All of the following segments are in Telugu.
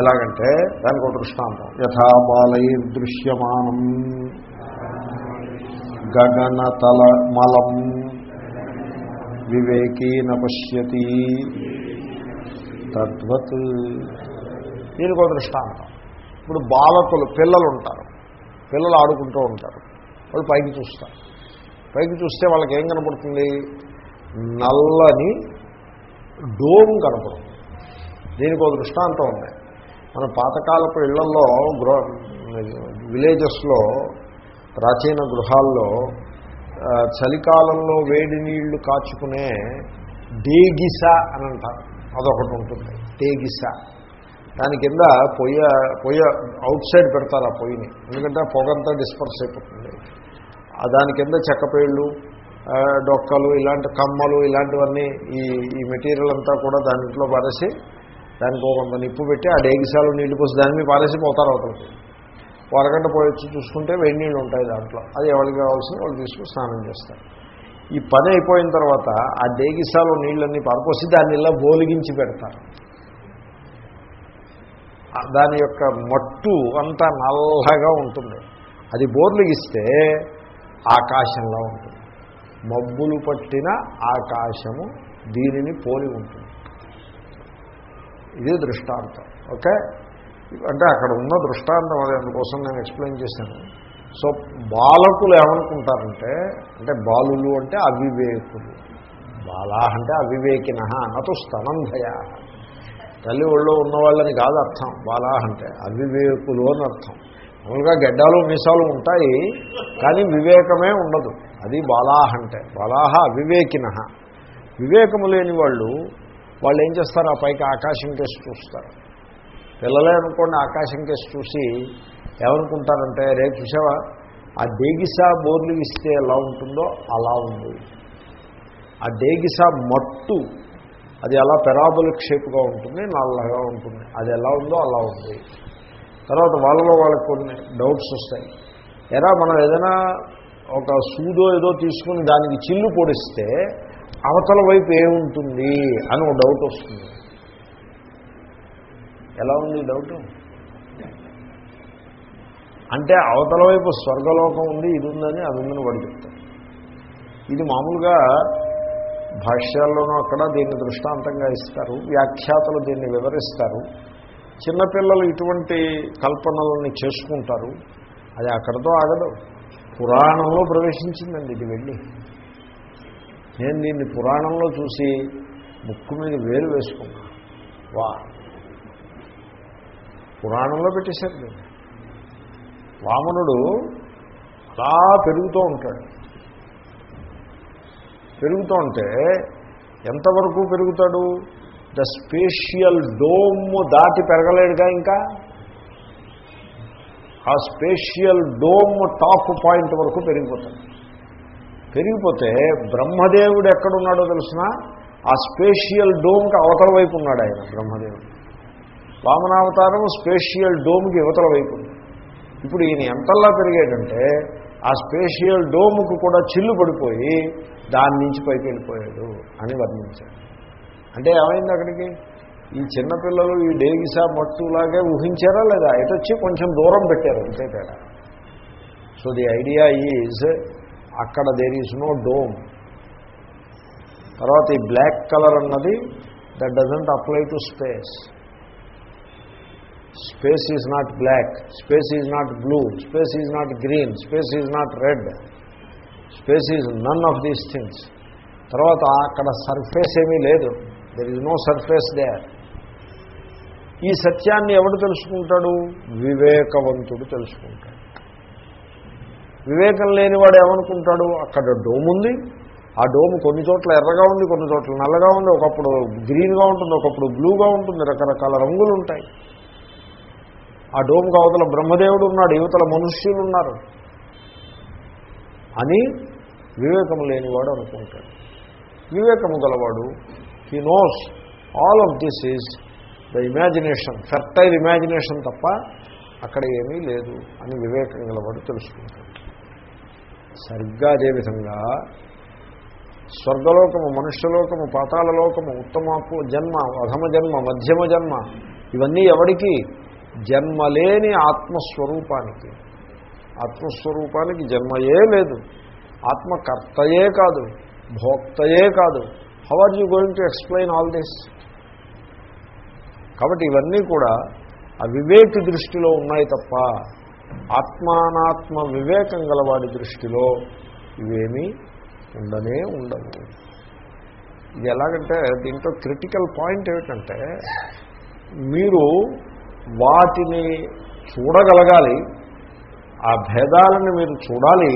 ఎలాగంటే దానికి ఒక దృష్టాంతం. యథా బాలైర్దృశ్యమానం గగనతల మలం వివేకీన పశ్యతి తద్వత్. దీనికి ఒక దృష్టాంతం. ఇప్పుడు బాలకులు పిల్లలు ఉంటారు పిల్లలు ఆడుకుంటూ ఉంటారు. వాళ్ళు పైకి చూస్తారు. పైకి చూస్తే వాళ్ళకి ఏం కనపడుతుంది? నల్లని డోమ్ కనపడుతుంది. దీనికి ఒక దృష్టాంతం ఉంది. మన పాతకాలపు ఇళ్ళలో గృహ విలేజెస్లో ప్రాచీన గృహాల్లో చలికాలంలో వేడి నీళ్ళు కాచుకునే డేగిస అని అంటారు అదొకటి ఉంటుంది. డేగిస. దాని కింద పొయ్య పొయ్య అవుట్ సైడ్ పెడతారు ఆ పొయ్యిని. ఎందుకంటే పొగంతా డిస్పర్స్ అయిపోతుంది. దాని కింద చెక్కపేళ్ళు డొక్కలు ఇలాంటి కమ్మలు ఇలాంటివన్నీ ఈ ఈ మెటీరియల్ అంతా కూడా దాంట్లో పారేసి దానికి కొంత నిప్పు పెట్టి ఆ డేగిసాలు నీళ్ళు పోసి దాని మీద పారేసి పోతారు అవుతుంది అరగంట పోయి వచ్చి చూసుకుంటే వేడి నీళ్ళు ఉంటాయి దాంట్లో. అది ఎవరికి కావాల్సింది వాళ్ళు తీసుకుని స్నానం చేస్తారు. ఈ పని అయిపోయిన తర్వాత ఆ డేగిసాలో నీళ్ళన్నీ పారిపోసి దాన్ని ఇలా బోలిగించి పెడతారు. దాని యొక్క మట్టు అంతా నల్లగా ఉంటుంది. అది బోర్లిగిస్తే ఆకాశంలో ఉంటుంది. మబ్బులు పట్టిన ఆకాశము దీనిని పోలి ఉంటుంది. ఇది దృష్టాంతం ఓకే? అంటే అక్కడ ఉన్న దృష్టాంతం అది అందుకోసం నేను ఎక్స్ప్లెయిన్ చేశాను. సో బాలకులు ఏమనుకుంటారంటే అంటే బాలులు అంటే అవివేకులు. బాలా అంటే అవివేకిన నటు స్తనంధయ తల్లి ఒళ్ళో ఉన్నవాళ్ళని కాదు అర్థం బాలా అంటే అవివేకులు అని అర్థం. మామూలుగా గడ్డాలు మీసాలు ఉంటాయి కానీ వివేకమే ఉండదు. అది బాలాహ అంటే బాలాహ అవివేకిన. వివేకము లేని వాళ్ళు వాళ్ళు ఏం చేస్తారు? ఆ పైకి ఆకాశం కేసి చూస్తారు. పిల్లలే అనుకోండి ఆకాశం కేసి చూసి ఏమనుకుంటారంటే రేపు చూసావా? ఆ డేగిసా బోర్లు ఇస్తే ఎలా ఉంటుందో అలా ఉంది. ఆ డేగిసా మట్టు అది ఎలా పెరాబులిక్ షేప్గా ఉంటుంది? నల్లగా ఉంటుంది. అది ఎలా ఉందో అలా ఉంది. తర్వాత వాళ్ళలో వాళ్ళకి కొన్ని డౌట్స్ వస్తాయి. ఎలా మనం ఏదైనా ఒక సూదో ఏదో తీసుకుని దానికి చిల్లు పొడిస్తే అవతల వైపు ఏముంటుంది అని ఒక డౌట్ వస్తుంది. ఎలా ఉంది ఈ డౌట్? అంటే అవతల వైపు స్వర్గలోకం ఉంది ఇది ఉందని అది ఉందని వాడు చెప్తాడు. ఇది మామూలుగా భాష్యాల్లోనూ అక్కడ దీన్ని దృష్టాంతంగా ఇస్తారు వ్యాఖ్యాతలు దీన్ని వివరిస్తారు. చిన్నపిల్లలు ఇటువంటి కల్పనలని చేసుకుంటారు అది అక్కడతో ఆగదు. పురాణంలో ప్రవేశించిందండి ఇది వెళ్ళి. నేను దీన్ని పురాణంలో చూసి ముక్కు మీద వేలు వేసుకున్నా. వా. పురాణంలో పెట్టేశారు దీన్ని. వామనుడు అలా పెరుగుతూ ఉంటాడు. పెరుగుతూ ఉంటే ఎంతవరకు పెరుగుతాడు? ద స్పేషియల్ డోమ్ దాటి పెరగలేడుగా ఇంకా? ఆ స్పేషియల్ డోమ్ టాప్ పాయింట్ వరకు పెరిగిపోతాడు. పెరిగిపోతే బ్రహ్మదేవుడు ఎక్కడున్నాడో తెలిసిన? ఆ స్పేషియల్ డోమ్కి అవతల వైపు ఉన్నాడు ఆయన బ్రహ్మదేవుడు. వామనావతారం స్పేషియల్ డోమ్కి అవతల వైపు ఉంది. ఇప్పుడు ఈయన ఎంతలా పెరిగాడంటే ఆ స్పేషియల్ డోముకు కూడా చిల్లు పడిపోయి దాని నుంచి పైకి వెళ్ళిపోయాడు అని వర్ణించాడు అంటే ఏమైంది అక్కడికి? ఈ చిన్నపిల్లలు ఈ డేగిసా మట్టులాగే ఊహించారా లేదా? ఎటొచ్చి కొంచెం దూరం పెట్టారు అంతే తేడా. సో ది ఐడియా ఈజ్ అక్కడ దేర్ ఈజ్ నో డోమ్ తర్వాత ఈ బ్లాక్ కలర్ అన్నది that doesn't apply to space space is not black space is not blue space is not green space is not red space is none of these things తర్వాత అక్కడ సర్ఫేస్ ఏమీ లేదు. There is no surface there ఈ సత్యాన్ని ఎవడు తెలుసుకుంటాడు? వివేకవంతుడు తెలుసుకుంటాడు. వివేకం లేనివాడు ఏమనుకుంటాడు? అక్కడ డోమ్ ఉంది. ఆ డోమ్ కొన్ని చోట్ల ఎర్రగా ఉంది కొన్ని చోట్ల నల్లగా ఉంది. ఒకప్పుడు గ్రీన్గా ఉంటుంది ఒకప్పుడు బ్లూగా ఉంటుంది. రకరకాల రంగులు ఉంటాయి. ఆ డోమ్కి అవతల బ్రహ్మదేవుడు ఉన్నాడు యువతల మనుష్యులు ఉన్నారు. అని వివేకం లేనివాడు అనుకుంటాడు. వివేకము గలవాడు he knows all of this is the imagination fertile imagination తప్ప అక్కడ ఏమీ లేదు అని వివేకం గలవాడు తెలుసుకుంటాడు. సరిగ్గా అదేవిధంగా స్వర్గలోకము మనుష్యలోకము పాతాళలోకము ఉత్తమ జన్మ అధమ జన్మ మధ్యమ జన్మ ఇవన్నీ ఎవడికి? జన్మలేని ఆత్మస్వరూపానికి. ఆత్మస్వరూపానికి జన్మయే లేదు. ఆత్మకర్తయే కాదు భోక్తయే కాదు. How are you going to explain all this కాబట్టి ఇవన్నీ కూడా అవివేక్ దృష్టిలో ఉన్నాయి తప్ప ఆత్మానాత్మ వివేకం గలవాడి దృష్టిలో ఇవేమీ ఉండనే ఉండవు. ఇది ఎలాగంటే దీంట్లో క్రిటికల్ పాయింట్ ఏమిటంటే మీరు వాటిని చూడగలగాలి ఆ భేదాలను మీరు చూడాలి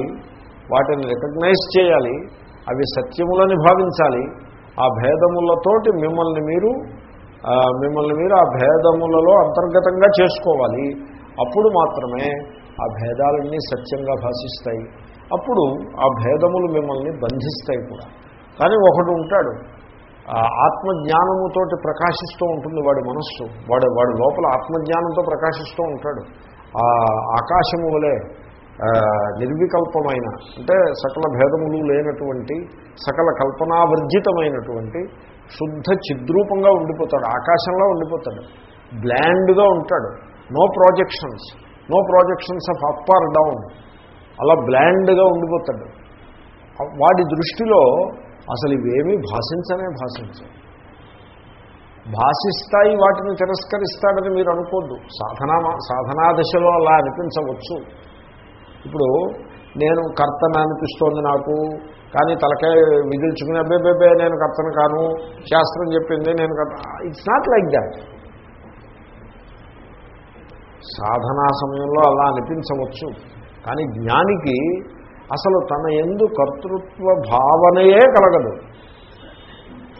వాటిని రికగ్నైజ్ చేయాలి అవి సత్యములని భావించాలి ఆ భేదములతోటి మిమ్మల్ని మీరు మిమ్మల్ని మీరు ఆ భేదములలో అంతర్గతంగా చేసుకోవాలి అప్పుడు మాత్రమే ఆ భేదాలన్నీ సత్యంగా భాషిస్తాయి. అప్పుడు ఆ భేదములు మిమ్మల్ని బంధిస్తాయి కూడా. కానీ ఒకడు ఉంటాడు. ఆత్మజ్ఞానముతోటి ప్రకాశిస్తూ ఉంటుంది వాడి మనస్సు. వాడు వాడి లోపల ఆత్మజ్ఞానంతో ప్రకాశిస్తూ ఉంటాడు. ఆ ఆకాశము వలె నిర్వికల్పమైన అంటే సకల భేదములు లేనటువంటి సకల కల్పనావర్జితమైనటువంటి శుద్ధ చిద్రూపంగా ఉండిపోతాడు. ఆకాశంలో ఉండిపోతాడు. బ్లాండ్గా ఉంటాడు. No projections no projections of up or down అలా బ్లాండ్గా ఉండిపోతాడు. వాడి దృష్టిలో అసలు ఇవేమీ భాషించనే భాషించవు. భాషిస్తాయి వాటిని తిరస్కరిస్తాడని మీరు అనుకోద్దు. సాధనా సాధనా దశలో అలా అనిపించవచ్చు. ఇప్పుడు నేను కర్తన అనిపిస్తోంది నాకు కానీ తలకాయ మిగిల్చుకుని అబ్బే బేబే నేను కర్తన కాను శాస్త్రం చెప్పింది నేను కర్త ఇట్స్ నాట్ లైక్ దాట్ సాధనా సమయంలో అలా అనిపించవచ్చు. కానీ జ్ఞానికి అసలు తన ఎందు కర్తృత్వ భావనయే కలగదు.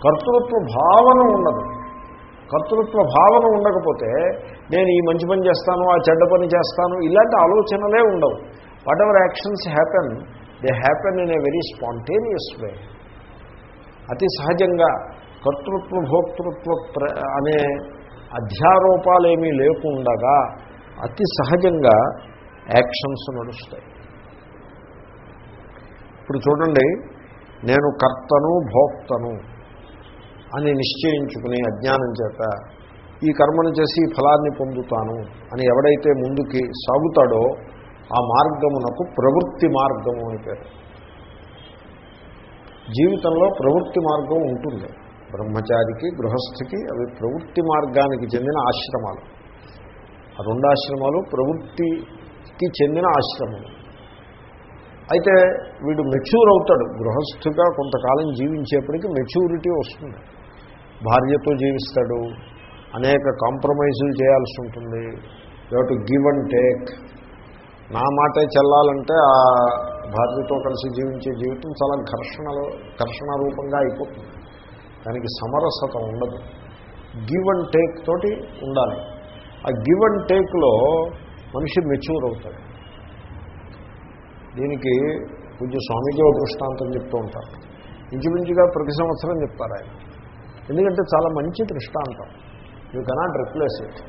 కర్తృత్వ భావన ఉండదు. కర్తృత్వ భావన ఉండకపోతే నేను ఈ మంచి పని చేస్తాను ఆ చెడ్డ పని చేస్తాను ఇలాంటి ఆలోచనలే ఉండవు. Whatever actions happen they happen in a very spontaneous way అతి సహజంగా కర్తృత్వ భోక్తృత్వ ప్ర అనే అధ్యారోపాలేమీ లేకుండగా అతి సహజంగా యాక్షన్స్ నడుస్తాయి. ఇప్పుడు చూడండి నేను కర్తను భోక్తను అని నిశ్చయించుకుని అజ్ఞానం చేత ఈ కర్మను చేసి ఫలాన్ని పొందుతాను అని ఎవడైతే ముందుకి సాగుతాడో ఆ మార్గమునకు ప్రవృత్తి మార్గము అని పేరు. జీవితంలో ప్రవృత్తి మార్గం ఉంటుంది. బ్రహ్మచారికి గృహస్థికి అవి ప్రవృత్తి మార్గానికి చెందిన ఆశ్రమాలు. ఆ రెండు ఆశ్రమాలు ప్రవృత్తికి చెందిన ఆశ్రమం. అయితే వీడు మెచ్యూర్ అవుతాడు. గృహస్థుగా కొంతకాలం జీవించేప్పటికీ మెచ్యూరిటీ వస్తుంది. భార్యతో జీవిస్తాడు. అనేక కాంప్రమైజులు చేయాల్సి ఉంటుంది. To give and take. నా మాటే చెల్లాలంటే ఆ భార్యతో కలిసి జీవించే జీవితం చాలా ఘర్షణలో ఘర్షణ రూపంగా అయిపోతుంది. దానికి సమరసత ఉండదు. గివ్ అండ్ టేక్ తోటి ఉండాలి. ఆ గివ్ అండ్ టేక్లో మనిషి మెచ్యూర్ అవుతాడు. దీనికి కొంచెం స్వామిజీ ఒక దృష్టాంతం చెప్తూ ఉంటారు. ఇంచుమించుగా ప్రతి సంవత్సరం చెప్తారు ఆయన. ఎందుకంటే చాలా మంచి దృష్టాంతం. యూ కెనాట్ రిప్లేస్ ఇట్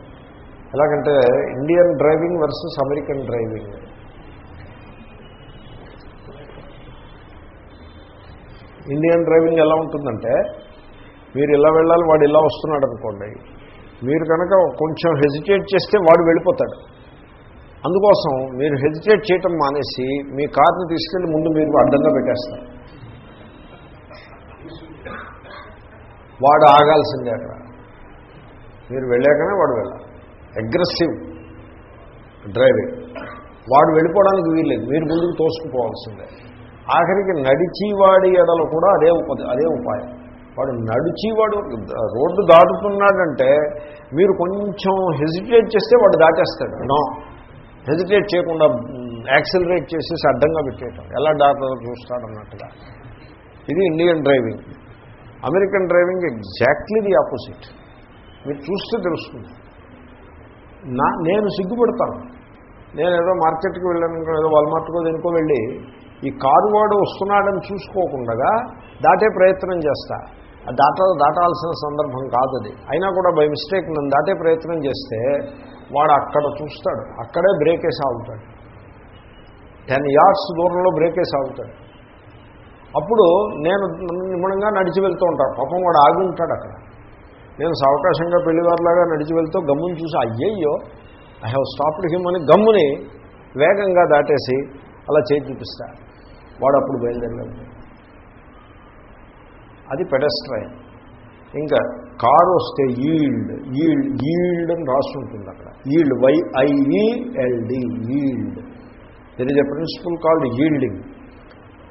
ఎలాగంటే Indian driving versus American driving Indian driving ఎలా ఉంటుందంటే మీరు ఇలా వెళ్ళాలి వాడు ఇలా వస్తున్నాడు అనుకోండి. మీరు కనుక కొంచెం హెజిటేట్ చేస్తే వాడు వెళ్ళిపోతాడు. అందుకోసం మీరు హెజిటేట్ చేయటం మానేసి మీ కార్ని తీసుకెళ్ళి ముందు మీరు అడ్డంగా పెట్టేస్తారు. వాడు ఆగాల్సిందే అక్కడ. మీరు వెళ్ళాకనే వాడు వెళ్ళాలి. అగ్రెసివ్ డ్రైవింగ్ వాడు వెళ్ళిపోవడానికి వీల్లేదు. మీరు ముందుకు తోసుకుపోవాల్సిందే. ఆఖరికి నడిచి వాడి ఎడలు కూడా అదే ఉప అదే ఉపాయం. వాడు నడిచివాడు రోడ్డు దాటుతున్నాడంటే మీరు కొంచెం హెజిటేట్ చేస్తే వాడు దాటేస్తాడు. నో. హెజిటేట్ చేయకుండా యాక్సిలరేట్ చేసేసి అడ్డంగా పెట్టేయటం. ఎలా దాటో చూస్తాడన్నట్టుగా. ఇది Indian driving. American driving exactly the opposite. మీరు చూస్తే తెలుస్తుంది. నా నేను సిగ్గుపడతాను. నేను ఏదో మార్కెట్కి వెళ్ళాను ఏదో వాల్మార్ట్కో దేనికో వెళ్ళి ఈ కారు వాడు వస్తున్నాడని చూసుకోకుండా దాటే ప్రయత్నం చేస్తా. దాట దాటాల్సిన సందర్భం కాదు అది అయినా కూడా బై మిస్టేక్ నన్ను దాటే ప్రయత్నం చేస్తే వాడు అక్కడ చూస్తాడు. అక్కడే బ్రేక్ వేసి ఆగుతాడు. టెన్ యార్డ్స్ దూరంలో బ్రేక్ వేసి ఆగుతాడు. అప్పుడు నేను నిమ్మడంగా నడిచి వెళ్తూ ఉంటాను. పాపం వాడు ఆగి ఉంటాడు అక్కడ. నేను సావకాశంగా పెళ్ళివారిలాగా నడిచి వెళ్తూ గమ్ముని చూసి అయ్యయ్యో ఐ హ్యావ్ స్టాప్డ్ హిమ్ అని గమ్ముని వేగంగా దాటేసి అలా చేయి చూపిస్తా. వాడు అప్పుడు బయలుదేరలేదు అది పెడస్ట్రైన్ ఇంకా కారు వస్తే ఈల్డ్ ఈల్డ్ ఈల్డ్ అని రాసి ఉంటుంది అక్కడ. Yield Y I E L D yield. There is a principle called yielding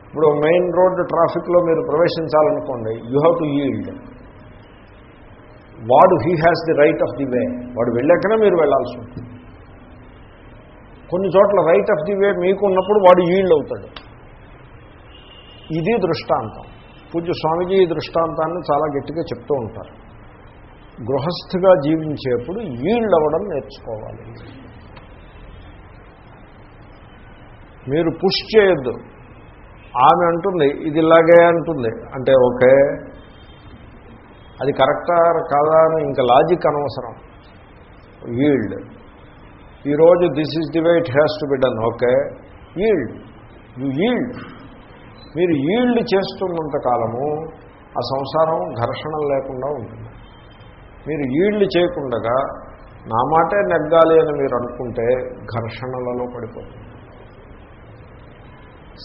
ఇప్పుడు మెయిన్ రోడ్డు ట్రాఫిక్లో మీరు ప్రవేశించాలనుకోండి యూ హ్యావ్ టు ఈల్డ్ వాడు he has the right of the way వాడు వెళ్ళాకనే మీరు వెళ్ళాల్సి ఉంటుంది. కొన్ని చోట్ల రైట్ ఆఫ్ ది వే మీకు ఉన్నప్పుడు వాడు ఈల్డ్ అవుతాడు. ఇది దృష్టాంతం. పూజ్య స్వామీజీ ఈ దృష్టాంతాన్ని చాలా గట్టిగా చెప్తూ ఉంటారు. గృహస్థిగా జీవించేప్పుడు ఈల్డ్ అవ్వడం నేర్చుకోవాలి. మీరు పుష్ చేయొద్దు. ఆమె అంటుంది ఇది ఇలాగే అంటుంది. అంటే ఓకే. అది కరెక్టా కాదా అని ఇంకా లాజిక్ అనవసరం. ఈల్డ్. ఈరోజు this is the way it has to be done. Okay. Yield. You yield. మీరు ఈల్డ్ చేస్తున్నంత కాలము ఆ సంసారం ఘర్షణ లేకుండా ఉంటుంది. మీరు ఈల్డ్ చేయకుండా నా మాటే నెగ్గాలి అని మీరు అనుకుంటే ఘర్షణలలో పడిపోతుంది.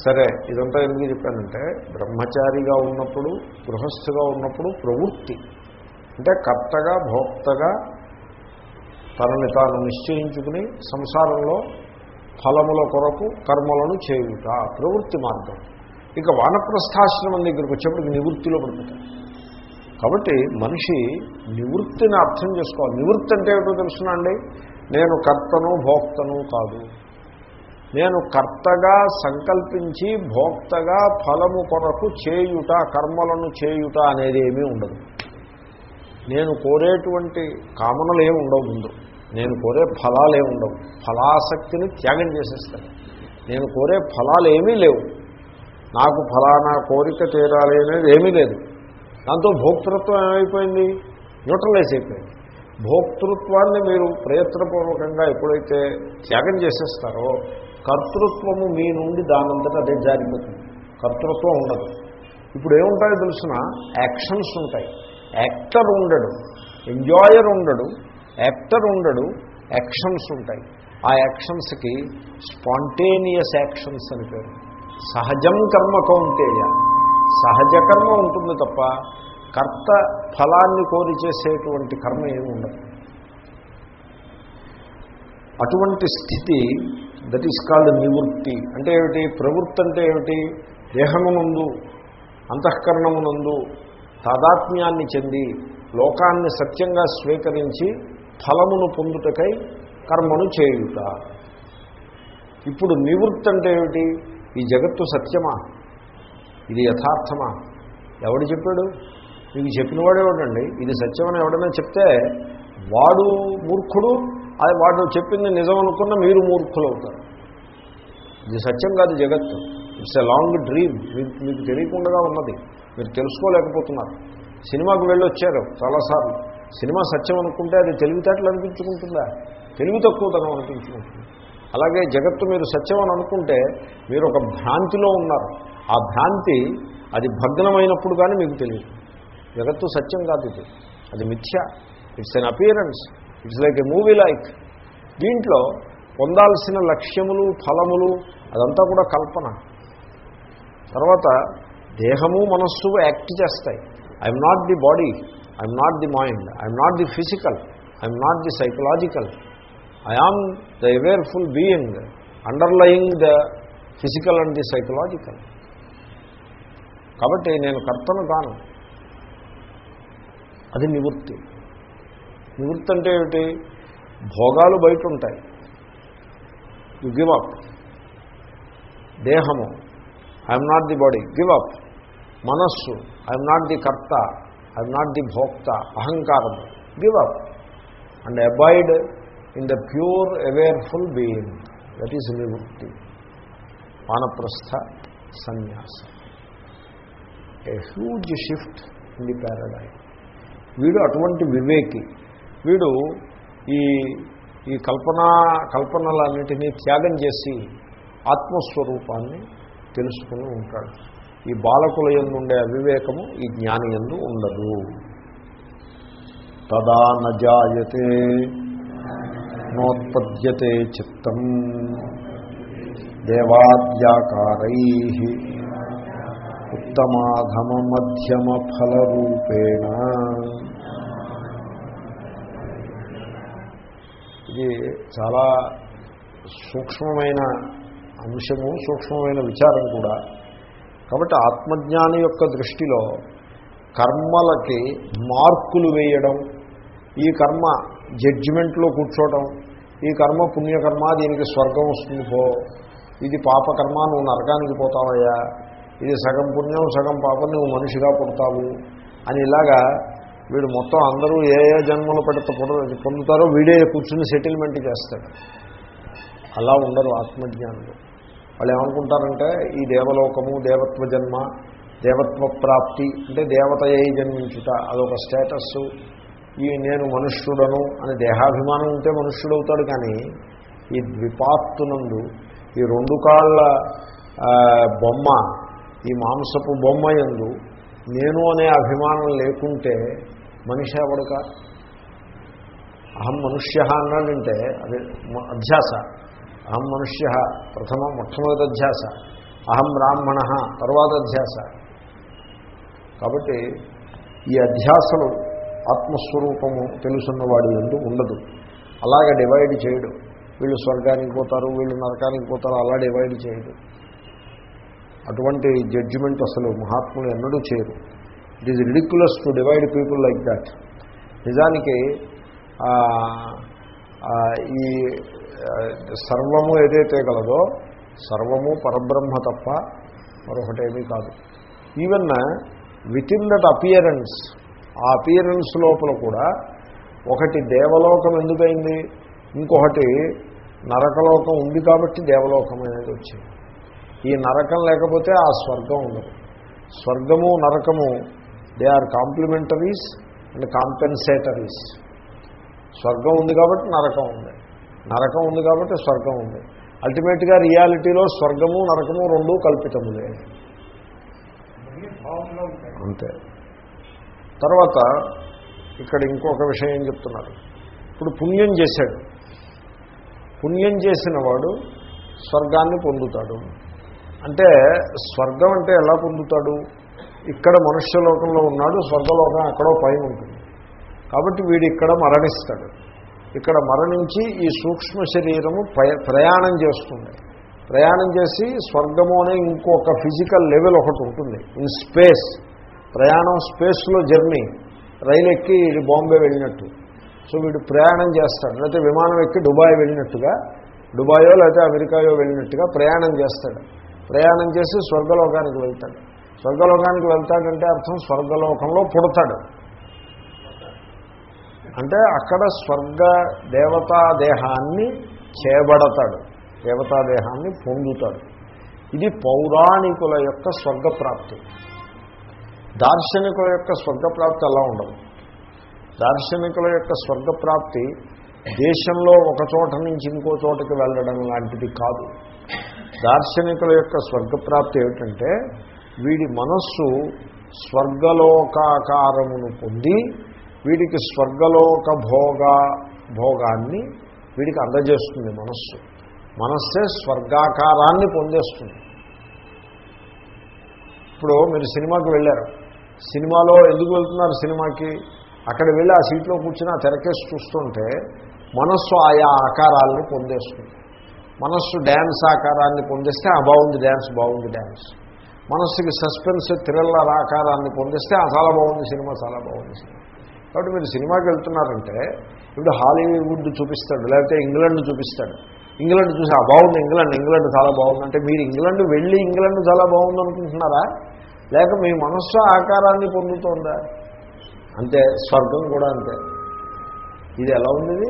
సరే ఇదంతా ఎందుకు చెప్పానంటే బ్రహ్మచారిగా ఉన్నప్పుడు గృహస్థుగా ఉన్నప్పుడు ప్రవృత్తి. అంటే కర్తగా భోక్తగా తనని తాను నిశ్చయించుకుని సంసారంలో ఫలముల కొరకు కర్మలను చేయుట ప్రవృత్తి మార్గం. ఇక వానప్రస్థాశ్రమం దగ్గరికి వచ్చేప్పటికి నివృత్తిలో పడుతుంది కాబట్టి మనిషి నివృత్తిని అర్థం చేసుకోవాలి. నివృత్తి అంటే ఏమిటో తెలుసునండి నేను కర్తను భోక్తను కాదు. నేను కర్తగా సంకల్పించి భోక్తగా ఫలము కొరకు చేయుట కర్మలను చేయుట అనేది ఏమీ ఉండదు. నేను కోరేటువంటి కామనలు ఏమి ఉండవు ముందు. నేను కోరే ఫలాలు ఏమి ఉండవు. ఫలాసక్తిని త్యాగం చేసేస్తాను. నేను కోరే ఫలాలు ఏమీ లేవు. నాకు ఫలానా కోరిక తీరాలి అనేది ఏమీ లేదు. దాంతో భోక్తృత్వం ఏమైపోయింది? న్యూట్రలైజ్ అయిపోయింది. భోక్తృత్వాన్ని మీరు ప్రయత్నపూర్వకంగా ఎప్పుడైతే త్యాగం చేసేస్తారో కర్తృత్వము మీ నుండి దానంతటా అదే జారిపోతుంది. కర్తృత్వం ఉండదు. ఇప్పుడు ఏముంటాయో తెలిసిన? యాక్షన్స్ ఉంటాయి. యాక్టర్ ఉండడు. ఎంజాయర్ ఉండడు. యాక్టర్ ఉండడు. యాక్షన్స్ ఉంటాయి. ఆ యాక్షన్స్కి స్పాంటేనియస్ యాక్షన్స్ అని పేరు. సహజం కర్మ కౌంటేయ సహజ కర్మ ఉంటుంది తప్ప కర్త ఫలాన్ని కోరి చేసేటువంటి కర్మ ఏమి ఉండదు. అటువంటి స్థితి దట్ ఈస్ కాల్డ్ నివృత్తి. అంటే ఏమిటి? ప్రవృత్తి అంటే ఏమిటి? దేహమునందు అంతఃకరణమునందు తాదాత్మ్యాన్ని చెంది లోకాన్ని సత్యంగా స్వీకరించి ఫలమును పొందుటకై కర్మను చేయుట. ఇప్పుడు నివృత్తి అంటే ఏమిటి? ఈ జగత్తు సత్యమా? ఇది యథార్థమా? ఎవడు చెప్పాడు? మీకు చెప్పినవాడే ఎవడండి ఇది సత్యమని ఎవడైనా చెప్తే వాడు మూర్ఖుడు అది వాడు చెప్పింది నిజం అనుకున్న మీరు మూర్ఖులు అవుతారు. ఇది సత్యం కాదు జగత్తు. It's a long dream. మీకు మీకు తెలియకుండా ఉన్నది. మీరు తెలుసుకోలేకపోతున్నారు. సినిమాకు వెళ్ళి వచ్చారు చాలాసార్లు. సినిమా సత్యం అనుకుంటే అది తెలివితేటలు అనిపించుకుంటుందా? తెలివి తక్కువతనం అనిపించుకుంటుంది? అలాగే జగత్తు మీరు సత్యం అని అనుకుంటే మీరు ఒక భ్రాంతిలో ఉన్నారు. ఆ భ్రాంతి అది భగ్నమైనప్పుడు కానీ మీకు తెలియదు. జగత్తు సత్యం కాదు ఇది. అది మిథ్య. It's an appearance it's like a movie like దీంట్లో పొందాల్సిన లక్ష్యములు ఫలములు అదంతా కూడా కల్పన. తర్వాత దేహము మనస్సు యాక్ట్ చేస్తాయి. I'm not the body I'm not the mind I'm not the physical I'm not the psychological I am the awareful being underlying the physical and the psychological కాబట్టి నేను కర్తను కాను. అది నివృత్తి. నివృత్తి అంటే ఏమిటి? భోగాలు బయట ఉంటాయి యు గివ్ అప్ దేహము I'm not the body give up మనస్సు. I'm not the karta. I'm not the bhokta. అహంకారము. Give up and abide in the pure awareful being that is నివృత్తి వానప్రస్థ సన్యాస a huge shift in the paradigm వీడు అటువంటి వివేకి. వీడు ఈ ఈ కల్పనా కల్పనలన్నిటినీ త్యాగం చేసి ఆత్మస్వరూపాన్ని తెలుసుకుని ఉంటాడు. ఈ బాలకుల ఎందు ఉండే అవివేకము ఈ జ్ఞాని ఎందు ఉండదు. తదా నజాయతే నోత్పద్యతే చిత్తం. దేవాద్యాకారై ఉత్తమాధమ మధ్యమ ఫలరూపేణ ఇది చాలా సూక్ష్మమైన అంశము సూక్ష్మమైన విచారం కూడా. కాబట్టి ఆత్మజ్ఞాని యొక్క దృష్టిలో కర్మలకి మార్కులు వేయడం ఈ కర్మ జడ్జిమెంట్లో కూర్చోవడం ఈ కర్మ పుణ్యకర్మ దీనికి స్వర్గం వస్తుంది పో. ఇది పాపకర్మ నువ్వు నరకానికి పోతావయ్యా. ఇది సగం పుణ్యం సగం పాపం నువ్వు మనిషిగా పుడతావు. అని ఇలాగా వీడు మొత్తం అందరూ ఏ ఏ జన్మలు పెడత పొందుతారో వీడే కూర్చుని సెటిల్మెంట్ చేస్తాడు. అలా ఉండరు ఆత్మజ్ఞానులు. వాళ్ళు ఏమనుకుంటారంటే ఈ దేవలోకము దేవత్వ జన్మ దేవత్వ ప్రాప్తి అంటే దేవత ఏ జన్మించుట అదొక స్టేటస్సు. ఈ నేను మనుష్యుడను అని దేహాభిమానం ఉంటే మనుష్యుడవుతాడు కానీ ఈ ద్విపాత్తునందు ఈ రెండు కాళ్ళ బొమ్మ ఈ మాంసపు బొమ్మ ఎందు నేను అనే అభిమానం లేకుంటే మనిషి ఎవడక? అహం మనుష్య అన్నాడంటే అది అధ్యాస. అహం మనుష్య ప్రథమ మొట్టమొదటి అధ్యాస. అహం బ్రాహ్మణ తర్వాత అధ్యాస. కాబట్టి ఈ అధ్యాసలు ఆత్మస్వరూపము తెలుసున్నవాడు ఎందు ఉండదు. అలాగ డివైడ్ చేయడు. వీళ్ళు స్వర్గానికి పోతారు వీళ్ళు నరకానికి పోతారు అలా డివైడ్ చేయడు. అటువంటి జడ్జిమెంట్ అసలు మహాత్ములు ఎన్నడూ చేయరు. It is ridiculous to divide people like that నిజానికి ఈ సర్వము ఏదైతే కలదో సర్వము పరబ్రహ్మ తప్ప మరొకటేమీ కాదు. Even with in that appearance ఆ అపియరెన్స్ లోపల కూడా ఒకటి దేవలోకం ఎందుకైంది? ఇంకొకటి నరకలోకం ఉంది కాబట్టి దేవలోకం అనేది వచ్చింది. ఈ నరకం లేకపోతే ఆ స్వర్గం ఉండదు. స్వర్గము నరకము they are complementaries and compensatories స్వర్గం ఉంది కాబట్టి నరకం ఉంది. నరకం ఉంది కాబట్టి స్వర్గం ఉంది. అల్టిమేట్గా రియాలిటీలో స్వర్గము నరకము రెండూ కల్పితములే. అంతే. తర్వాత ఇక్కడ ఇంకొక విషయం చెప్తున్నారు ఇప్పుడు పుణ్యం చేశాడు. పుణ్యం చేసిన వాడు స్వర్గాన్ని పొందుతాడు. అంటే స్వర్గం అంటే ఎలా పొందుతాడు? ఇక్కడ మనుష్యలోకంలో ఉన్నాడు స్వర్గలోకం ఎక్కడో పైన ఉంటుంది. కాబట్టి వీడు ఇక్కడ మరణిస్తాడు. ఇక్కడ మరణించి ఈ సూక్ష్మ శరీరము ప్రయాణం చేస్తుంది. ప్రయాణం చేసి స్వర్గము అనే ఇంకొక ఫిజికల్ లెవెల్ ఒకటి ఉంటుంది. In space. ప్రయాణం స్పేస్లో జర్నీ. రైలు ఎక్కి వీడు బాంబే వెళ్ళినట్టు. సో వీడు ప్రయాణం చేస్తాడు. లేకపోతే విమానం ఎక్కి దుబాయ్ వెళ్ళినట్టుగా దుబాయో లేకపోతే అమెరికాయో వెళ్ళినట్టుగా ప్రయాణం చేస్తాడు. ప్రయాణం చేసి స్వర్గలోకానికి వెళ్తాడు. స్వర్గలోకానికి వెళ్తాడంటే అర్థం స్వర్గలోకంలో పుడతాడు. అంటే అక్కడ స్వర్గ దేవతా దేహాన్ని చేబడతాడు. దేవతా దేహాన్ని పొందుతాడు. ఇది పౌరాణికుల యొక్క స్వర్గప్రాప్తి. దార్శనికుల యొక్క స్వర్గప్రాప్తి అలా ఉండదు. దార్శనికుల యొక్క స్వర్గప్రాప్తి దేశంలో ఒక చోట నుంచి ఇంకో చోటకి వెళ్ళడం లాంటిది కాదు. దార్శనికుల యొక్క స్వర్గప్రాప్తి ఏమిటంటే వీడి మనస్సు స్వర్గలోకాకారమును పొంది వీడికి స్వర్గలోక భోగ భోగాన్ని వీడికి అందజేస్తుంది మనస్సు. మనస్సే స్వర్గాకారాన్ని పొందేస్తుంది. ఇప్పుడు మీరు సినిమాకి వెళ్ళారు. సినిమాలో ఎందుకు వెళ్తున్నారు సినిమాకి? అక్కడ వెళ్ళి ఆ సీట్లో కూర్చుని ఆ తెరకేసి చూస్తుంటే మనస్సు ఆయా ఆకారాలను పొందేస్తుంది. మనస్సు డ్యాన్స్ ఆకారాన్ని పొందేస్తే ఆ బాగుంది డ్యాన్స్ బాగుంది డ్యాన్స్. మనస్సుకి సస్పెన్స్ థ్రిల్లర్ ఆకారాన్ని పొందిస్తే ఆ చాలా బాగుంది సినిమా చాలా బాగుంది సినిమా. కాబట్టి మీరు సినిమాకి వెళ్తున్నారంటే ఇప్పుడు హాలీవుడ్ చూపిస్తాడు లేకపోతే ఇంగ్లాండ్ చూపిస్తాడు. ఇంగ్లాండ్ చూసి ఆ బాగుంది ఇంగ్లాండ్ ఇంగ్లాండ్ చాలా బాగుంది. అంటే మీరు ఇంగ్లాండ్ వెళ్ళి ఇంగ్లాండ్ చాలా బాగుంది అనుకుంటున్నారా? లేక మీ మనస్సు ఆకారాన్ని పొందుతోందా? అంతే స్వర్గం కూడా అంతే. ఇది ఎలా ఉంది ఇది?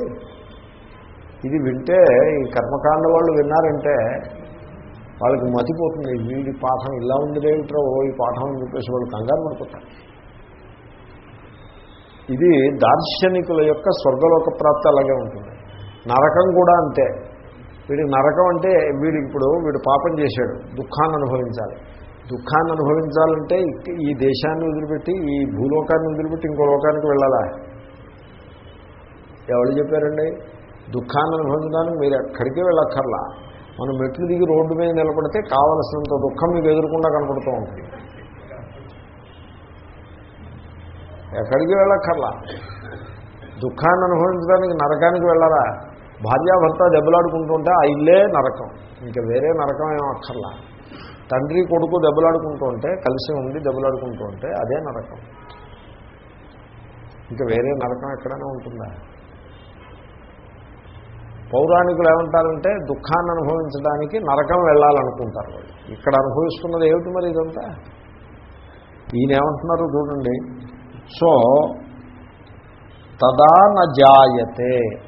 ఇది వింటే ఈ కర్మకాండ వాళ్ళు విన్నారంటే వాళ్ళకి మతిపోతుంది వీడి పాఠం ఇలా ఉందిరేమిట్రో ఓ ఈ పాఠం అని చెప్పేసి వాళ్ళు కంగారు పడిపోతారు. ఇది దార్శనికుల యొక్క స్వర్గలోక ప్రాప్తి అలాగే ఉంటుంది. నరకం కూడా అంతే. వీడికి నరకం అంటే వీడికి ఇప్పుడు వీడు పాపం చేశాడు దుఃఖాన్ని అనుభవించాలి. దుఃఖాన్ని అనుభవించాలంటే ఈ దేశాన్ని వదిలిపెట్టి ఈ భూలోకాన్ని వదిలిపెట్టి ఇంకో లోకానికి వెళ్ళాలా? ఎవరు చెప్పారండి? దుఃఖాన్ని అనుభవించడానికి మీరు ఎక్కడికి వెళ్ళక్కర్లా. మనం మెట్లు దిగి రోడ్డు మీద నిలబడితే కావలసినంత దుఃఖం మీకు ఎదురకుండా కనపడుతూ ఉంటుంది. ఎక్కడికి వెళ్ళక్కర్లా? దుఃఖాన్ని అనుభవించడానికి నరకానికి వెళ్ళరా భార్యాభర్త దెబ్బలాడుకుంటుంటే ఆ ఇల్లే నరకం. ఇంకా వేరే నరకం ఏం అక్కర్లా? తండ్రి కొడుకు దెబ్బలాడుకుంటూ ఉంటే కలిసి ఉండి దెబ్బలాడుకుంటూ ఉంటే అదే నరకం. ఇంకా వేరే నరకం ఎక్కడైనా ఉంటుందా? పౌరాణికులు ఏమంటారంటే దుఃఖాన్ని అనుభవించడానికి నరకం వెళ్ళాలనుకుంటారు వాళ్ళు. ఇక్కడ అనుభవిస్తున్నది ఏమిటి మరి ఇదంతా? ఈయన ఏమంటున్నారు చూడండి. సో తదా న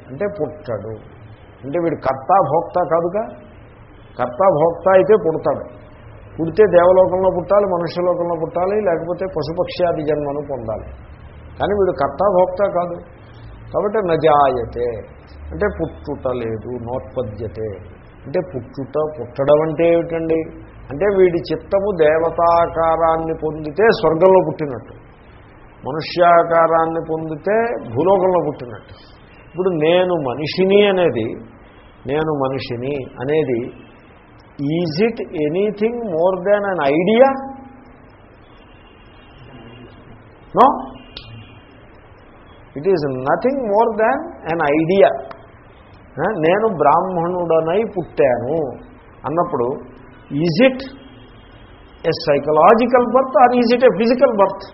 అంటే పుట్టడు. అంటే వీడు కర్త భోక్త కాదుగా? కర్త భోక్త అయితే పుడతాడు. పుడితే దేవలోకంలో పుట్టాలి మనుష్యలోకంలో పుట్టాలి లేకపోతే పశుపక్ష్యాది జన్మను పొందాలి. కానీ వీడు కర్తాభోక్త కాదు. కాబట్టి నజాయతే. అంటే పుట్టుట లేదు నోత్పద్యతే. అంటే పుట్టుట పుట్టడం అంటే ఏమిటండి? అంటే వీడి చిత్తము దేవతాకారాన్ని పొందితే స్వర్గంలో పుట్టినట్టు. మనుష్యాకారాన్ని పొందితే భూలోకంలో పుట్టినట్టు. ఇప్పుడు నేను మనిషిని అనేది నేను మనిషిని అనేది is it anything more than an idea no it is nothing more than an idea నేను బ్రాహ్మణుడనై పుట్టాను. అన్నప్పుడు is it a psychological birth or is it a physical birth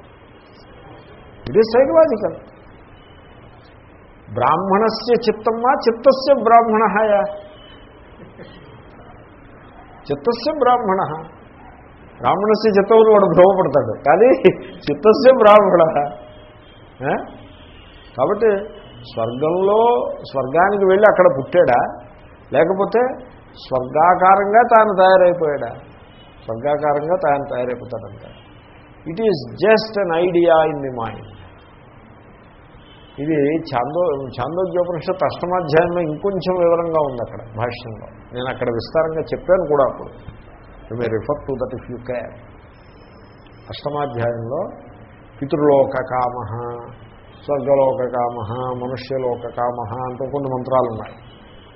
it is psychological బ్రాహ్మణస్య చిత్తమ్మా చిత్తస్య బ్రాహ్మణయా చిత్తస్య బ్రాహ్మణ. బ్రాహ్మణస్య చిత్తములు వాడు భ్రమపడతాడు. కానీ చిత్తస్య బ్రాహ్మణ. కాబట్టి స్వర్గంలో స్వర్గానికి వెళ్ళి అక్కడ పుట్టాడా? లేకపోతే స్వర్గాకారంగా తాను తయారైపోయాడా? స్వర్గాకారంగా తాను తయారైపోతాడంట. It is just an idea in the mind ఇది చాందో చాందోగ్యోపనిషత్ అష్టమాధ్యాయంలో ఇంకొంచెం వివరంగా ఉంది అక్కడ భాష్యంలో. నేను అక్కడ విస్తారంగా చెప్పాను కూడా అప్పుడు. You may refer to that if you care అష్టమాధ్యాయంలో పితృలోక కామ స్వర్గలోక కామ మనుష్యలోక కామ అంటూ కొన్ని మంత్రాలు ఉన్నాయి.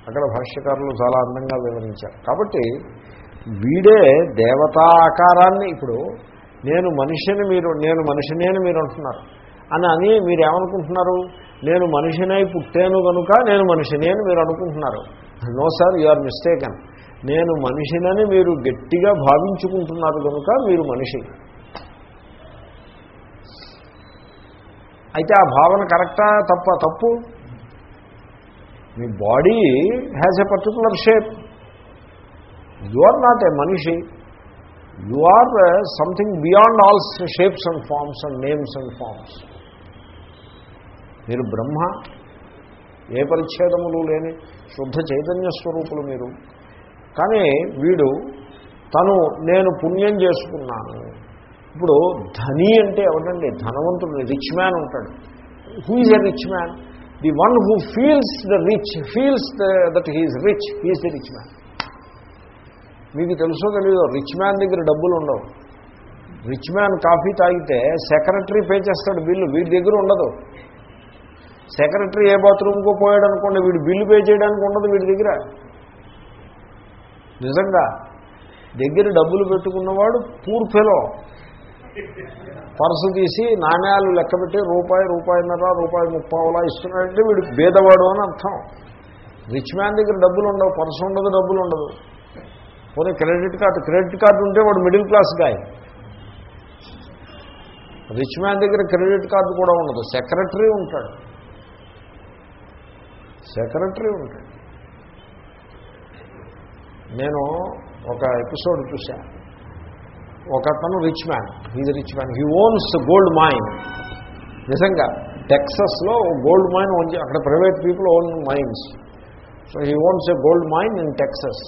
అక్కడ భాష్యకారులు చాలా అందంగా వివరించారు. కాబట్టి వీడే దేవతా ఆకారాన్ని ఇప్పుడు నేను మనిషిని మీరు నేను మనిషిని అని మీరు అంటున్నారు. అని అని మీరు ఏమనుకుంటున్నారు? నేను మనిషినై పుట్టాను కనుక నేను మనిషిని అని మీరు అనుకుంటున్నారు. No sir you are mistaken. నేను మనిషినని మీరు గట్టిగా భావించుకుంటున్నారు కనుక మీరు మనిషి. అయితే ఆ భావన కరెక్టా తప్ప తప్పు? మీ body has a particular shape you are not a మనిషి. You are something beyond all shapes and forms and names and forms మీరు బ్రహ్మ ఏ పరిచ్ఛేదములు లేని శుద్ధ చైతన్య స్వరూపులు మీరు? కానీ వీడు తను నేను పుణ్యం చేసుకున్నాను. ఇప్పుడు ధని అంటే ఎవరండి? ధనవంతుడు రిచ్ మ్యాన్ ఉంటాడు. Who is a rich man the one who feels the rich feels that he's rich he's the rich man మీకు తెలుసో తెలీదో రిచ్ మ్యాన్ దగ్గర డబ్బులు ఉండవు. రిచ్ మ్యాన్ కాఫీ తాగితే సెక్రటరీ పే చేస్తాడు బిల్లు వీడి దగ్గర ఉండదు. సెక్రటరీ ఏ బాత్రూమ్కో పోయాడు అనుకోండి వీడు బిల్లు పే చేయడానికి ఉండదు వీడి దగ్గర. నిజంగా దగ్గర డబ్బులు పెట్టుకున్నవాడు పూర్ ఫెలో. పర్సు తీసి నాణ్యాలు లెక్క పెట్టి రూపాయి రూపాయిన్నర రూపాయి ముప్పావులా ఇస్తున్నాడంటే వీడు భేదవాడు అని అర్థం. రిచ్ మ్యాన్ దగ్గర డబ్బులు ఉండవు పర్సు ఉండదు డబ్బులు ఉండదు. పోనీ క్రెడిట్ కార్డు క్రెడిట్ కార్డు ఉంటే వాడు మిడిల్ క్లాస్ గాయ. రిచ్ మ్యాన్ దగ్గర క్రెడిట్ కార్డు కూడా ఉండదు సెక్రటరీ ఉంటాడు. సెక్రటరీ ఉంటాడు. నేను ఒక ఎపిసోడ్ చూశా. ఒక అతను rich man he's rich man he owns gold mine నిజంగా టెక్సస్లో గోల్డ్ మైన్ ఓన్ అక్కడ private people own mines so he owns a gold mine in Texas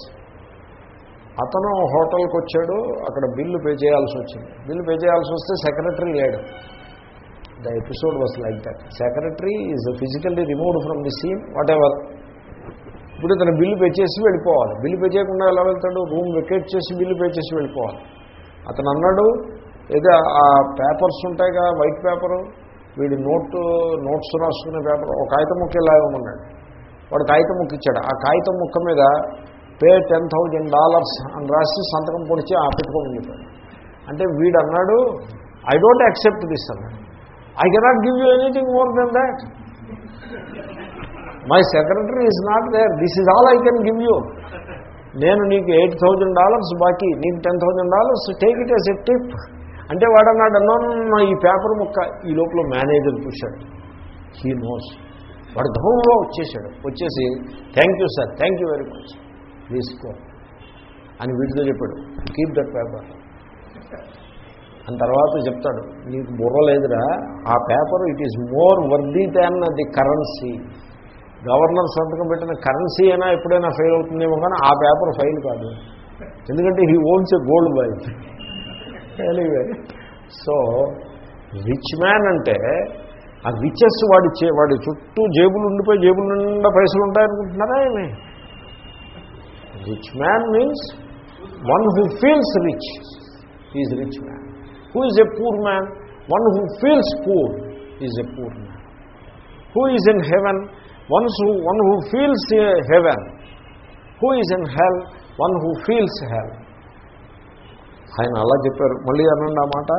అతను హోటల్కి వచ్చాడు అక్కడ బిల్లు పే చేయాల్సి వచ్చింది. బిల్లు పే చేయాల్సి వస్తే సెక్రటరీ లేడు. The episode was like that secretary is physically removed from the scene whatever ఇప్పుడు ఇతను బిల్లు పే చేసి వెళ్ళిపోవాలి. బిల్లు పే చేయకుండా ఎలా వెళ్తాడు? రూమ్ వెకేట్ చేసి బిల్లు పే చేసి వెళ్ళిపోవాలి. అతను అన్నాడు ఏదో ఆ పేపర్స్ ఉంటాయిగా వైట్ పేపరు వీడు నోటు నోట్స్ రాసుకునే పేపర్ ఒక కాగితం ముక్క ఇలా ఇవ్వమన్నాడు? వాడు కాగితం ముక్క ఇచ్చాడు. ఆ కాగితం ముక్క మీద పే టెన్ థౌజండ్ డాలర్స్ అని రాసి సంతకం పొడిచి ఆ పెట్టుకోమని చెప్పాడు. అంటే వీడు అన్నాడు ఐ డోంట్ యాక్సెప్ట్ దిస్ అన్నాడు. I cannot give you anything more than that my secretary is not there this is all I can give you నేను నీకు ఎయిట్ థౌజండ్ డాలర్స్ బాకీ. నీకు ten thousand dollars take it as a tip అంటే వాడన్నాడు అన్నోన్న ఈ పేపర్ ముక్క ఈ లోపల మేనేజర్ చూశాడు. హీ నోస్ వాడు ధూమంలో వచ్చేసాడు వచ్చేసి thank you sir thank you very much తీసుకో అని వీటితో చెప్పాడు. కీప్ దట్ పేపర్ అని తర్వాత చెప్తాడు నీకు బుర్ర లేదురా ఆ paper it is more worthy than the currency governor సంతకం పెట్టిన కరెన్సీ అయినా ఎప్పుడైనా ఫెయిల్ అవుతుందేమో కానీ ఆ పేపర్ ఫెయిల్ కాదు. ఎందుకంటే he owns a gold by anyway so rich man అంటే ఆ రిచెస్ వాడి వాడి చుట్టూ జేబులు ఉండిపోయి జేబులు నిండా పైసలు ఉంటాయనుకుంటున్నారా ఏమి? Rich man means one who feels rich is rich man who is a poor man one who feels poor is a poor man who is in heaven ones who one who feels heaven who is in hell one who feels hell ఆయన అలా చెప్పారు. మళ్ళీ అనండి ఆ మాట?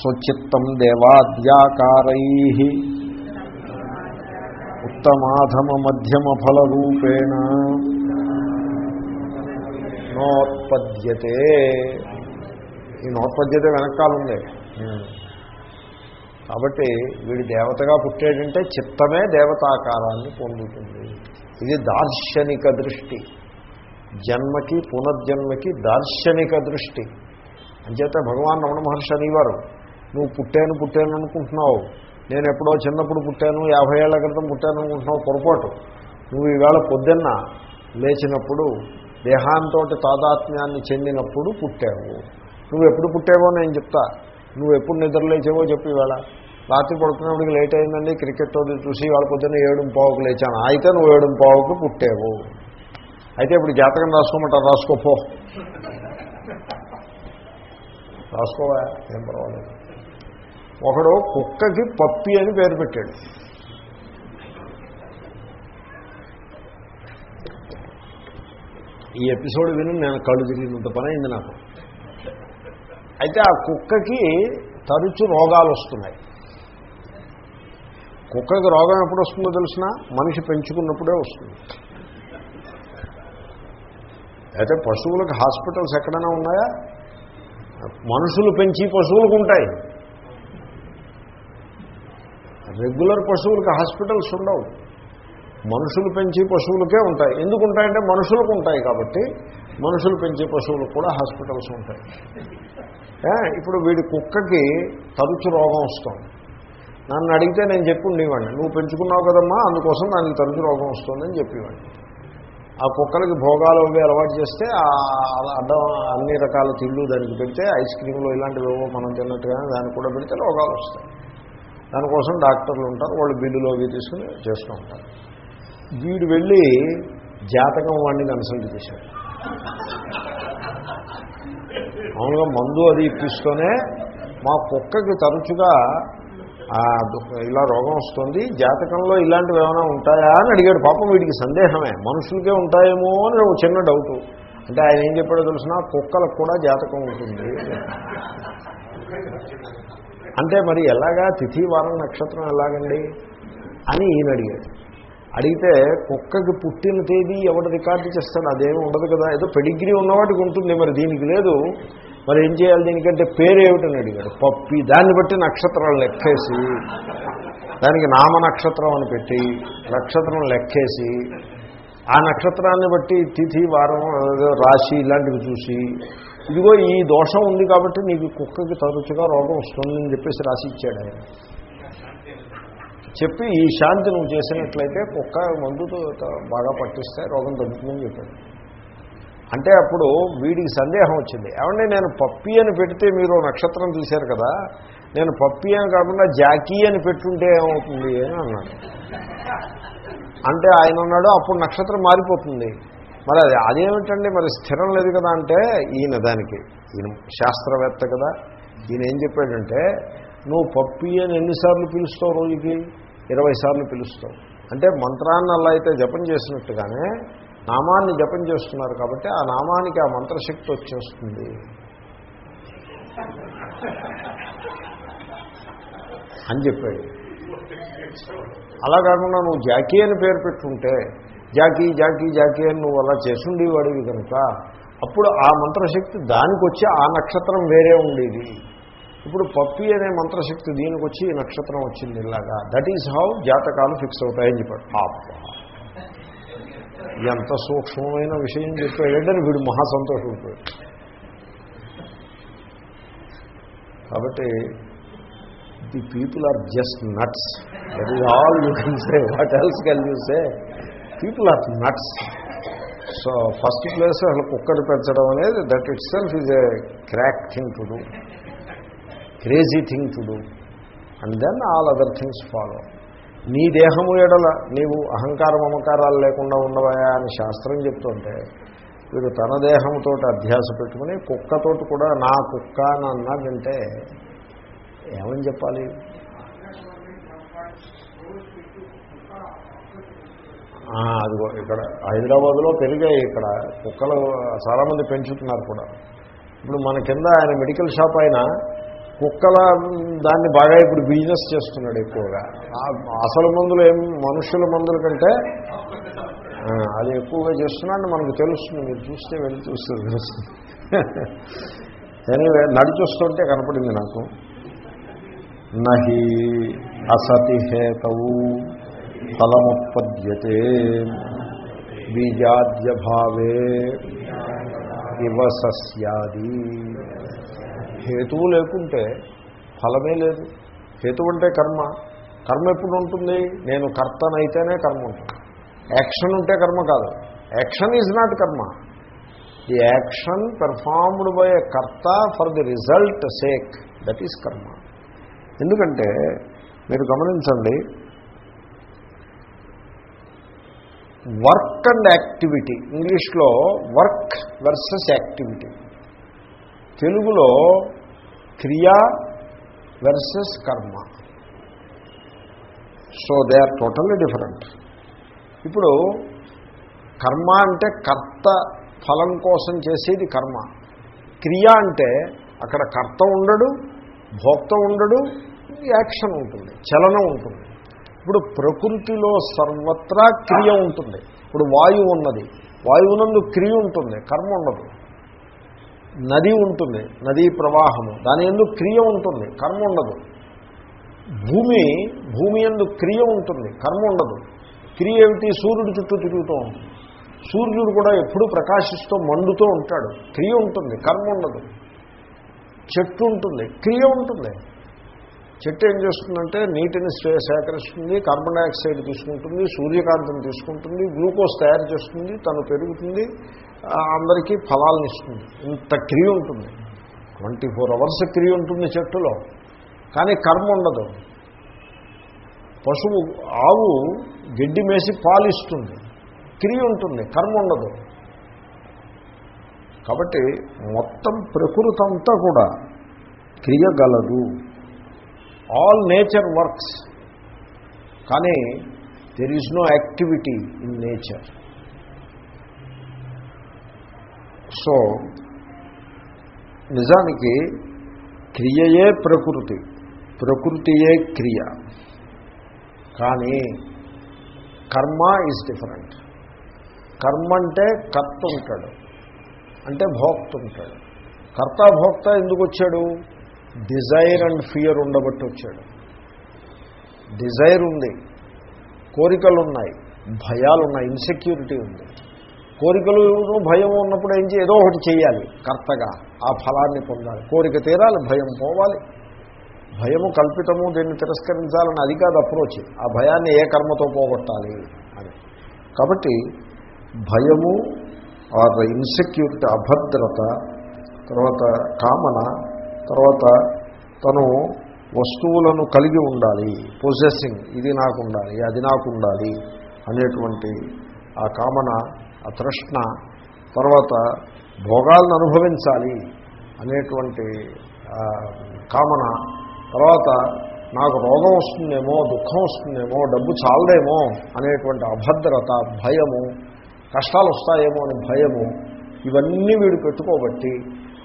స్వచిత్తం దేవాద్యాకారై. ఉత్తమాధమ మధ్యమ ఫల రూపేణ. నోత్పద్యతే. ఈ నోత్పద్యతే వెనకాలంది కాబట్టి వీడి దేవతగా పుట్టాడంటే చిత్తమే దేవతాకారాన్ని పొందుతుంది. ఇది దార్శనిక దృష్టి. జన్మకి పునర్జన్మకి దార్శనిక దృష్టి. అంచేత భగవాన్ రమణ మహర్షి అనేవారు నువ్వు పుట్టాను పుట్టాను అనుకుంటున్నావు. నేను ఎప్పుడో చిన్నప్పుడు పుట్టాను యాభై ఏళ్ళ క్రితం పుట్టాను అనుకుంటున్నావు పొరపాటు. నువ్వు ఈవేళ పొద్దున్న లేచినప్పుడు దేహాంతో తాదాత్మ్యాన్ని చెందినప్పుడు పుట్టావు. నువ్వు ఎప్పుడు పుట్టావో నేను చెప్తా. నువ్వు ఎప్పుడు నిద్రలేచేవో చెప్పి ఇవాళ రాత్రి పడుకున్నప్పటికి లేట్ అయిందండి క్రికెట్ అది చూసి వాళ్ళ పొద్దున్న ఏడు పావుకు లేచాను. అయితే నువ్వు ఏడు పావుకు పుట్టావు. అయితే ఇప్పుడు జాతకం రాసుకోమంటారు రాసుకోపో రాసుకోవా? ఏం పర్వాలేదు. ఒకడు కుక్కకి పప్పి అని పేరు పెట్టాడు. ఈ ఎపిసోడ్ విని నేను కళ్ళు తిరిగినంత పని అయింది నాకు. అయితే ఆ కుక్కకి తరచు రోగాలు వస్తున్నాయి. కుక్కకి రోగం ఎప్పుడు వస్తుందో తెలిసిన? మనిషి పెంచుకున్నప్పుడే వస్తుంది. అయితే పశువులకు హాస్పిటల్స్ ఎక్కడైనా ఉన్నాయా? మనుషులు పెంచి పశువులకు ఉంటాయి. రెగ్యులర్ పశువులకు హాస్పిటల్స్ ఉండవు. మనుషులు పెంచి పశువులకే ఉంటాయి. ఎందుకు ఉంటాయంటే మనుషులకు ఉంటాయి కాబట్టి మనుషులు పెంచే పశువులకు కూడా హాస్పిటల్స్ ఉంటాయి. ఇప్పుడు వీడి కుక్కకి తరచు రోగం వస్తుంది. నన్ను అడిగితే నేను చెప్పుండేవాడిని. నువ్వు పెంచుకున్నావు కదమ్మా అందుకోసం దానికి తరచు రోగం వస్తుందని చెప్పేవాడిని. ఆ కుక్కలకి భోగాలు అవి అలవాటు చేస్తే అడ్డం అన్ని రకాల తిళ్ళు దానికి పెడితే ఐస్ క్రీమ్లు ఇలాంటివి ఏవో మనం తిన్నట్టుగానే దానికి కూడా పెడితే రోగాలు వస్తాయి. దానికోసం డాక్టర్లు ఉంటారు వాళ్ళు బిల్లులో అవి తీసుకుని చేస్తూ ఉంటారు. వీడు వెళ్ళి జాతకం వాడిని కన్సల్ట్ చేశాడు. మామూలుగా మందు అది ఇప్పిస్తూనే మా కుక్కకి తరచుగా ఇలా రోగం వస్తుంది జాతకంలో ఇలాంటివి ఏమైనా ఉంటాయా అని అడిగాడు. పాపం వీడికి సందేహమే. మనుషులకే ఉంటాయేమో అని ఒక చిన్న డౌటు. అంటే ఆయన ఏం చెప్పాడో తెలిసిన? కుక్కలకు కూడా జాతకం ఉంటుంది. అంటే మరి ఎలాగా తిథి వారం నక్షత్రం ఎలాగండి అని ఈయన అడిగాడు. అడిగితే కుక్కకి పుట్టిన తేదీ ఎవడు రికార్డు చేస్తాడు? అదేమి ఉండదు కదా. ఏదో పెడిగ్రీ ఉన్నవాటికి ఉంటుంది. మరి దీనికి లేదు. మరి ఏం చేయాలి దీనికంటే పేరు ఏమిటని అడిగాడు. పప్పి. దాన్ని బట్టి నక్షత్రాలు లెక్కేసి దానికి నామ నక్షత్రం అని పెట్టి నక్షత్రం లెక్కేసి ఆ నక్షత్రాన్ని బట్టి తిథి వారం ఏదో రాశి ఇలాంటివి చూసి ఇదిగో ఈ దోషం ఉంది కాబట్టి నీకు కుక్కకి తరచుగా రోగం వస్తుందని చెప్పేసి రాసి ఇచ్చాడు ఆయన. చెప్పి ఈ శాంతి నువ్వు చేసినట్లయితే కుక్క మందుతో బాగా పట్టిస్తే రోగం తగ్గుతుందని చెప్పాడు. అంటే అప్పుడు వీడికి సందేహం వచ్చింది. ఏమంటే నేను పప్పి అని పెడితే మీరు నక్షత్రం తీశారు కదా నేను పప్పి అని కాకుండా జాకీ అని పెట్టుంటే ఏమవుతుంది అని అన్నాడు. అంటే ఆయన అన్నాడు అప్పుడు నక్షత్రం మారిపోతుంది. మరి అది అదేమిటండి మరి స్థిరం లేదు కదా అంటే ఈయన దానికి ఈయన శాస్త్రవేత్త కదా ఈయన ఏం చెప్పాడంటే నువ్వు పప్పి అని ఎన్నిసార్లు పిలుస్తావు రోజుకి? ఇరవై సార్లు పిలుస్తాం. అంటే మంత్రాన్ని అలా అయితే జపం చేసినట్టుగానే నామాన్ని జపం చేస్తున్నారు కాబట్టి ఆ నామానికి ఆ మంత్రశక్తి వచ్చేస్తుంది. అని చెప్పాడు. అలా కాకుండా నువ్వు జాకీ అని పేరు పెట్టుకుంటే జాకీ జాకీ జాకీ అని నువ్వు అలా చేసుండేవాడివి కనుక అప్పుడు ఆ మంత్రశక్తి దానికి వచ్చి ఆ నక్షత్రం వేరే ఉండేది. ఇప్పుడు పప్పి అనే మంత్రశక్తి దీనికి వచ్చి ఈ నక్షత్రం వచ్చింది ఇలాగా. దట్ ఈజ్ హౌ జాతకాలు ఫిక్స్ అవుతాయని చెప్పాడు. ఎంత సూక్ష్మమైన విషయం చెప్పాడంటే వీడు మహా సంతోషపడిపోయాడు కాబట్టి the people are just nuts that is all you can say what else can you say people are nuts so first place అసలు కుక్కడు పెంచడం అనేది that itself is a crack thing to do crazy thing to do. And then all other things follow. నీ దేహము ఎడల నీవు అహంకార మమకారాలు లేకుండా ఉండవయా అని శాస్త్రం చెప్తుంటే వీడు తన దేహంతో అధ్యాస పెట్టుకుని కుక్కతోటి కూడా నా కుక్క అని అన్నాడంటే ఏమని చెప్పాలి? అదిగో ఇక్కడ హైదరాబాద్లో పెరిగాయి ఇక్కడ కుక్కలు చాలామంది పెంచుతున్నారు కూడా. ఇప్పుడు మన కింద ఆయన మెడికల్ షాప్ అయినా కుక్కల దాన్ని బాగా ఇప్పుడు బిజినెస్ చేస్తున్నాడు ఎక్కువగా. అసలు మందులు ఏం మనుషుల మందుల కంటే అది ఎక్కువగా చేస్తున్నాడు మనకు తెలుస్తుంది. మీరు చూస్తే వెళ్ళి చూస్తే తెలుస్తుంది ఎనీవే నడిచొస్తుంటే కనపడింది నాకు. నహి అసతి హేతవు ఫలముత్పద్యతే బీజాద్యభావే ఇవ సస్యాది. హేతువు లేకుంటే ఫలమే లేదు. హేతువు అంటే కర్మ. కర్మ ఎప్పుడు ఉంటుంది? నేను కర్తనైతేనే కర్మ ఉంటుంది. యాక్షన్ ఉంటే కర్మ కాదు. Action is not karma. The action performed by a karta for the result sake that is karma ఎందుకంటే మీరు గమనించండి వర్క్ అండ్ యాక్టివిటీ ఇంగ్లీష్లో వర్క్ వర్సెస్ యాక్టివిటీ తెలుగులో క్రియ వర్సెస్ కర్మ. So they are totally different ఇప్పుడు కర్మ అంటే కర్త ఫలం కోసం చేసేది కర్మ. క్రియ అంటే అక్కడ కర్త ఉండడు భోక్త ఉండడు యాక్షన్ ఉంటుంది చలనం ఉంటుంది. ఇప్పుడు ప్రకృతిలో సర్వత్రా క్రియ ఉంటుంది. ఇప్పుడు వాయువు ఉన్నది వాయువునందు క్రియ ఉంటుంది కర్మ ఉండదు. నది ఉంటుంది నదీ ప్రవాహము. దాని ఎందు క్రియ ఉంటుంది కర్మ ఉండదు. భూమి భూమి ఎందు క్రియ ఉంటుంది కర్మ ఉండదు. క్రియ ఏమిటి? సూర్యుడు చుట్టూ తిరుగుతూ ఉంటుంది. సూర్యుడు కూడా ఎప్పుడూ ప్రకాశిస్తూ మండుతూ ఉంటాడు. క్రియ ఉంటుంది కర్మ ఉండదు. చెట్టు ఉంటుంది క్రియ ఉంటుంది. చెట్టు ఏం చేస్తుందంటే నీటిని సేకరిస్తుంది కార్బన్ డైఆక్సైడ్ తీసుకుంటుంది సూర్యకాంతిని తీసుకుంటుంది గ్లూకోజ్ తయారు చేస్తుంది తను పెరుగుతుంది అందరికీ ఫలాలను ఇస్తుంది. ఇంత క్రియ ఉంటుంది. ట్వంటీ ఫోర్ అవర్స్ క్రియ ఉంటుంది చెట్టులో. కానీ కర్మ ఉండదు. పశువు ఆవు గడ్డి మేసి పాలిస్తుంది. క్రియ ఉంటుంది. కర్మ ఉండదు. కాబట్టి మొత్తం ప్రకృతి అంతా కూడా క్రియగలదు ఆల్ నేచర్ వర్క్స్ కానీ there is no activity in nature so నిజానికి క్రియయే ప్రకృతి. ప్రకృతియే క్రియ. కానీ కర్మ ఈజ్ డిఫరెంట్ కర్మ అంటే కర్త ఉంటాడు. అంటే భోక్త ఉంటాడు. కర్త భోక్త ఎందుకు వచ్చాడు? డిజైర్ అండ్ ఫియర్ ఉండబట్టి వచ్చాడు. డిజైర్ ఉంది. కోరికలు ఉన్నాయి భయాలు ఉన్నాయి ఇన్సెక్యూరిటీ ఉంది. కోరికలు భయం ఉన్నప్పుడు ఏం చేయ ఏదో ఒకటి చేయాలి. కర్తగా ఆ ఫలాన్ని పొందాలి. కోరిక తీరాలి భయం పోవాలి. భయము కల్పితము దీన్ని తిరస్కరించాలని అది కాదు అప్రోచ్ ఆ భయాన్ని ఏ కర్మతో పోగొట్టాలి అని. కాబట్టి భయము ఆర్ ఇన్సెక్యూరిటీ అభద్రత తర్వాత కామన తర్వాత తను వస్తువులను కలిగి ఉండాలి. పొజెసింగ్ ఇది నాకు ఉండాలి అది నాకు ఉండాలి అనేటువంటి ఆ కామన ఆ తృష్ణ తర్వాత భోగాలను అనుభవించాలి అనేటువంటి కామన తర్వాత నాకు రోగం వస్తుందేమో దుఃఖం వస్తుందేమో డబ్బు చాలదేమో అనేటువంటి అభద్రత భయము కష్టాలు వస్తాయేమో అని భయము ఇవన్నీ వీడు పెట్టుకోబట్టి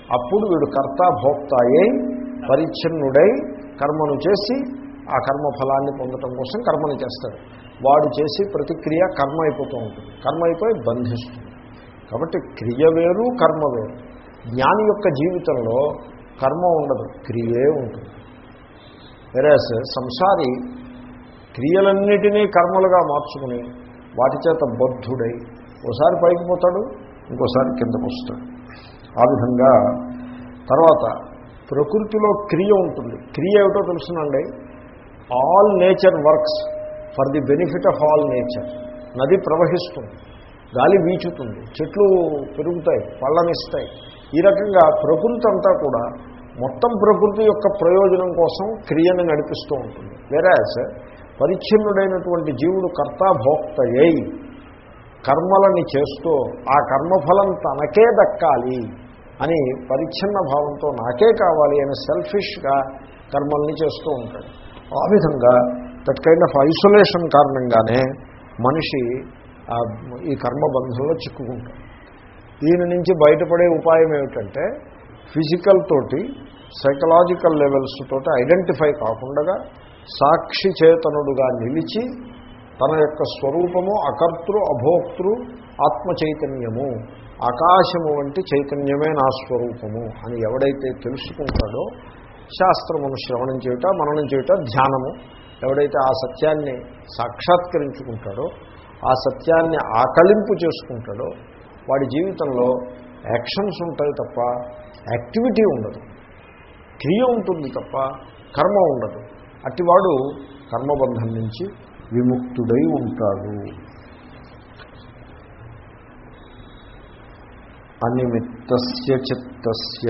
అప్పుడు వీడు కర్త భోక్తాయే పరిచ్ఛిన్నుడై కర్మను చేసి ఆ కర్మ ఫలాన్ని పొందటం కోసం కర్మను చేస్తాడు వాడు చేసి ప్రతిక్రియ కర్మ అయిపోతూ ఉంటుంది. కర్మ అయిపోయి బంధిస్తుంది. కాబట్టి క్రియ వేరు కర్మ వేరు. జ్ఞాని యొక్క జీవితంలో కర్మ ఉండదు క్రియే ఉంటుంది. వెరాస్ సంసారి క్రియలన్నిటినీ కర్మలుగా మార్చుకుని వాటి చేత బద్ధుడై ఓసారి పైకి పోతాడు ఇంకోసారి కిందకు వస్తాడు. ఆ విధంగా తర్వాత ప్రకృతిలో క్రియ ఉంటుంది. క్రియ ఏమిటో తెలుసునండి. All nature works for the benefit of all nature. నది ప్రవహిస్తుంది గాలి వీచుతుంది చెట్లు పెరుగుతాయి పళ్ళనిస్తాయి. ఈ రకంగా ప్రకృతి అంతా కూడా మొత్తం ప్రకృతి యొక్క ప్రయోజనం కోసం క్రియను నడిపిస్తూ ఉంటుంది. వేరాజ్ పరిచ్ఛిన్నుడైనటువంటి జీవుడు కర్త భోక్తయ్యై కర్మలని చేస్తూ ఆ కర్మఫలం తనకే దక్కాలి అని పరిచ్ఛిన్న భావంతో నాకే కావాలి అని సెల్ఫిష్గా కర్మల్ని చేస్తూ ఉంటాడు. ఆ విధంగా దట్ కైండ్ ఆఫ్ ఐసోలేషన్ కారణంగానే మనిషి ఈ కర్మబంధంలో చిక్కుకుంటాడు. దీని నుంచి బయటపడే ఉపాయం ఏమిటంటే ఫిజికల్ తోటి సైకలాజికల్ లెవెల్స్ తోటి ఐడెంటిఫై కాకుండా సాక్షి చేతనుడుగా నిలిచి తన యొక్క స్వరూపము అకర్తృ అభోక్తృ ఆత్మ చైతన్యము ఆకాశము వంటి చైతన్యమే నా స్వరూపము అని ఎవడైతే తెలుసుకుంటాడో శాస్త్రమును శ్రవణం చేయుట మననం చేయుట ధ్యానము. ఎవడైతే ఆ సత్యాన్ని సాక్షాత్కరించుకుంటాడో ఆ సత్యాన్ని ఆకలింపు చేసుకుంటాడో వాడి జీవితంలో యాక్షన్స్ ఉంటాయి తప్ప యాక్టివిటీ ఉండదు. క్రియ ఉంటుంది తప్ప కర్మ ఉండదు. అట్టివాడు కర్మబంధం నుంచి విముక్తుడై ఉంటాడు. అనిమిత్తస్య చిత్తస్య.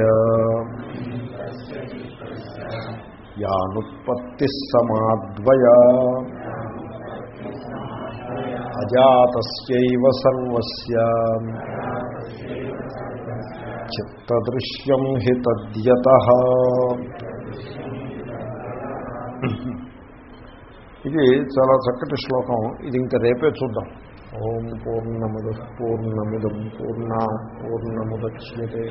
యానుత్పత్తి సమాద్వయా అజాతస్యైవ సర్వస్య. చిత్తదృశ్యం హి తద్యత. ఇది చాలా చక్కటి శ్లోకం. ఇది ఇంకా రేపే చూద్దాం. ఓం పూర్ణముద పూర్ణమిదం పూర్ణా పూర్ణముద్యతే